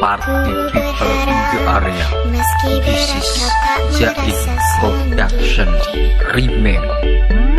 party people in the area. This is Jaid Production. Remake.